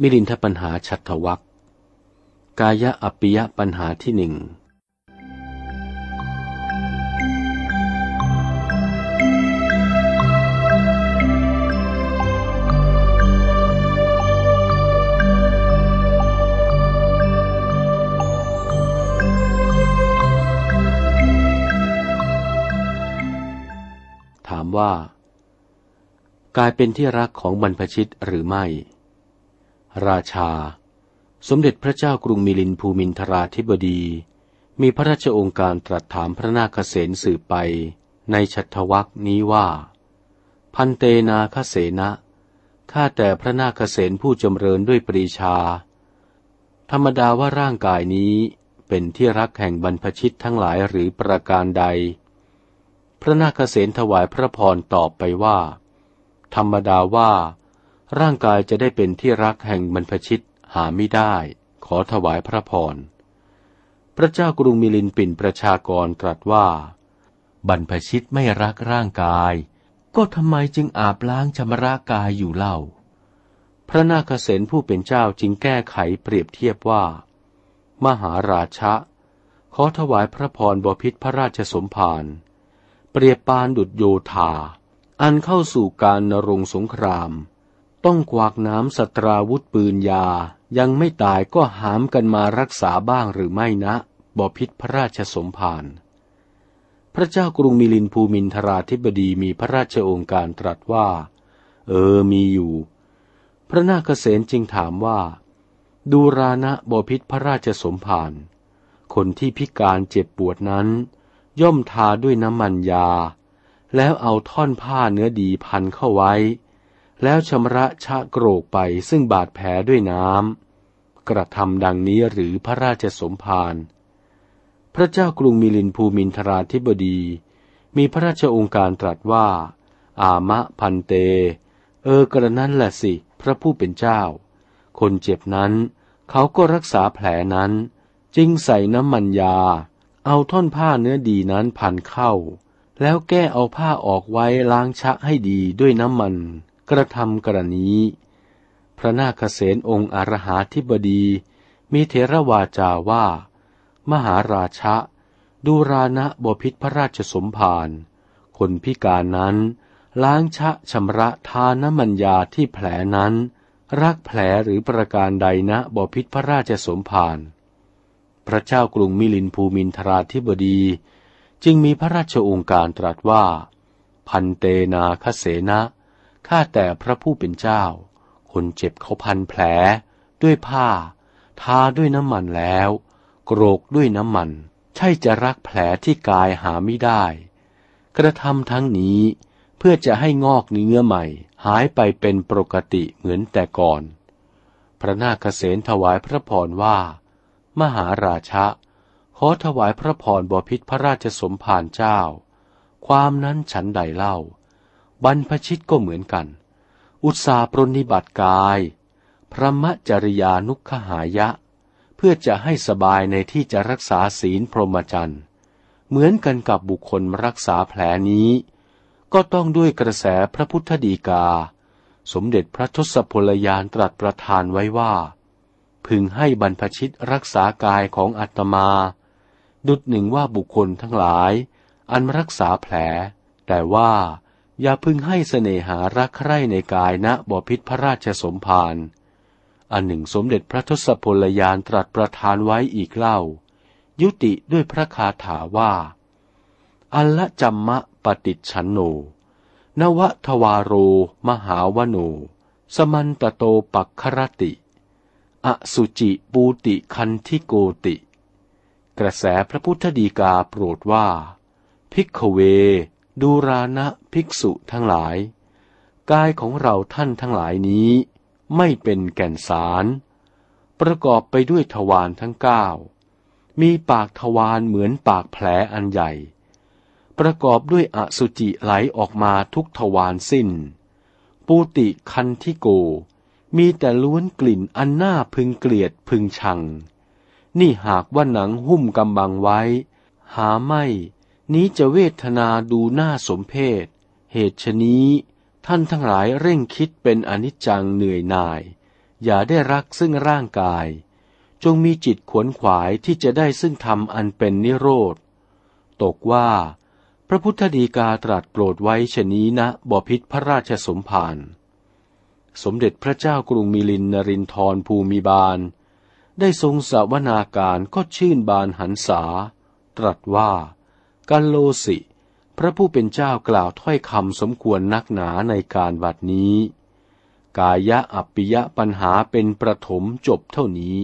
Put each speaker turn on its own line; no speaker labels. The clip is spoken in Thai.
มิลินทปัญหาชัตวักกายะอปิยะปัญหาที่หนึ่งถามว่า กายเป็นที่รักของบรรพชิตหรือไม่ ราชา สมเด็จพระเจ้ากรุงมิลินภูมินทราธิบดี มีพระราชองค์การตรัสถามพระนาคเษนสืบไปในชัตวักนี้ว่า พันเตนาคเสนะข้าแต่พระนาคเษนผู้จำเริญด้วยปรีชา ธรรมดาว่าร่างกายนี้เป็นที่รักแห่งบรรพชิตทั้งหลายหรือประการใด พระนาคเษนถวายพระพรตอบไปว่า ธรรมดาว่า ร่างกายจะได้เป็นที่รักแห่งบรรพชิตหาไม่ได้ ขอถวายพระพร พระเจ้ากรุงมิลินปินประชากรตรัสว่า บรรพชิตไม่รักร่างกาย ก็ทำไมจึงอาบล้างชำระกายอยู่เล่า พระนาคเษนผู้เป็นเจ้าจึงแก้ไขเปรียบเทียบว่า มหาราชะ ขอถวายพระพรบพิษพระราชสมภารเปรียบปานดุจโยธา อันเข้าสู่การนรงสงคราม ต้องกวากน้ำสตราวุธปืนยา ยังไม่ตายก็หามกันมารักษาบ้างหรือไม่นะบพิษพระราชสมภาร พระเจ้ากรุงมิลินภูมินทราธิบดีมีพระราชองค์การตรัสว่า เออมีอยู่ พระนาคเษนจึงถามว่า ดูรานะบพิษพระราชสมภารคนที่พิการเจ็บปวดนั้น ย่อมทาด้วยน้ำมันยา แล้วเอาท่อนผ้าเนื้อดีพันเข้าไว้ แล้วชำระชะโกรกไปซึ่งบาดแผลด้วยน้ำ กระทำดังนี้หรือพระราชสมภาร พระเจ้ากรุงมิลินภูมินทราธิบดี มีพระราชองค์การตรัสว่า อามะพันเต เออกระนั้นแหละสิ พระผู้เป็นเจ้า คนเจ็บนั้น เขาก็รักษาแผลนั้น จึงใส่น้ำมันยา เอาท่อนผ้าเนื้อดีนั้นพันเข้า แล้วแก้เอาผ้าออกไว้ล้างชะให้ดีด้วยน้ำมัน กระทำกรณี พระนาคเษนองค์อรหาธิบดี มีเทระวาจาว่า มหาราชะ ดูรานะบพิษพระราชสมภาร คนพิการนั้นล้างชะชำระทานมันยาที่แผลนั้น รักแผลหรือประการใดนะบพิษพระราชสมภาร พระเจ้ากรุงมิลินภูมินทราธิบดี จึงมีพระราชองค์การตรัสว่า พันเตนาคเสนะ ข้าแต่พระผู้เป็นเจ้า คนเจ็บเขาพันแผล ด้วยผ้า ทาด้วยน้ำมันแล้ว โกรกด้วยน้ำมัน ใช่จะรักแผลที่กายหาไม่ได้ กระทำทั้งนี้เพื่อจะให้งอกเนื้อใหม่ หายไปเป็นปกติเหมือนแต่ก่อน พระนาคเษนถวายพระพรว่า มหาราชะ ขอถวายพระพรบพิษพระราชสมภารเจ้า ความนั้นฉันใดเล่า บรรพชิตก็เหมือนกัน อุตสาปรนิบัติกาย พระมจริยานุขหายะ เพื่อจะให้สบายในที่จะรักษาศีลพรหมจรรย์เหมือนกันกับบุคคลรักษาแผลนี้ ก็ต้องด้วยกระแสพระพุทธดีกา สมเด็จพระทศพลยานตรัสประทานไว้ว่า พึงให้บรรพชิตรักษากายของอัตมา ดุดหนึ่งว่าบุคคลทั้งหลาย อันรักษาแผล แต่ว่า อย่าพึงให้เสน่หารักใคร่ในกายณบพิษพระราชสมภาร อันหนึ่งสมเด็จพระทศพลยานตรัสประทานไว้อีกเล่า ยุติด้วยพระคาถาว่า อัลละจัมมะปฏิชันโน นวทวารโร มหาวโน สมันตโตปักครติ อสุจิปูติคันทิโกติ กระแสพระพุทธดีกาโปรดว่า พิกเว ดูรานะภิกษุทั้งหลาย กายของเราท่านทั้งหลายนี้ ไม่เป็นแก่นสาร ประกอบไปด้วยทวารทั้งเก้า มีปากทวารเหมือนปากแผลอันใหญ่ ประกอบด้วยอสุจิไหลออกมาทุกทวารสิ้น ปูติคันทิโก มีแต่ล้วนกลิ่นอันน่าพึงเกลียดพึงชัง นี่หากว่าหนังหุ้มกำบังไว้ หาไม่ นี้จะเวทนาดูน่าสมเพศ เหตุชนี้ท่านทั้งหลายเร่งคิดเป็นอนิจจังเหนื่อยหน่าย อย่าได้รักซึ่งร่างกาย จงมีจิตขวนขวายที่จะได้ซึ่งธรรมอันเป็นนิโรธ ตกว่า พระพุทธดีกาตรัสโปรดไว้ชนี้นะบพิษพระราชสมภารสมเด็จพระเจ้ากรุงมิลินนรินทรภูมิบาล ได้ทรงสวนาการก็ชื่นบานหันษา ตรัสว่า กัลโลสิ พระผู้เป็นเจ้ากล่าวถ้อยคำสมควรนักหนาในการบัดนี้ กายะอัปปิยะปัญหาเป็นประถมจบเท่านี้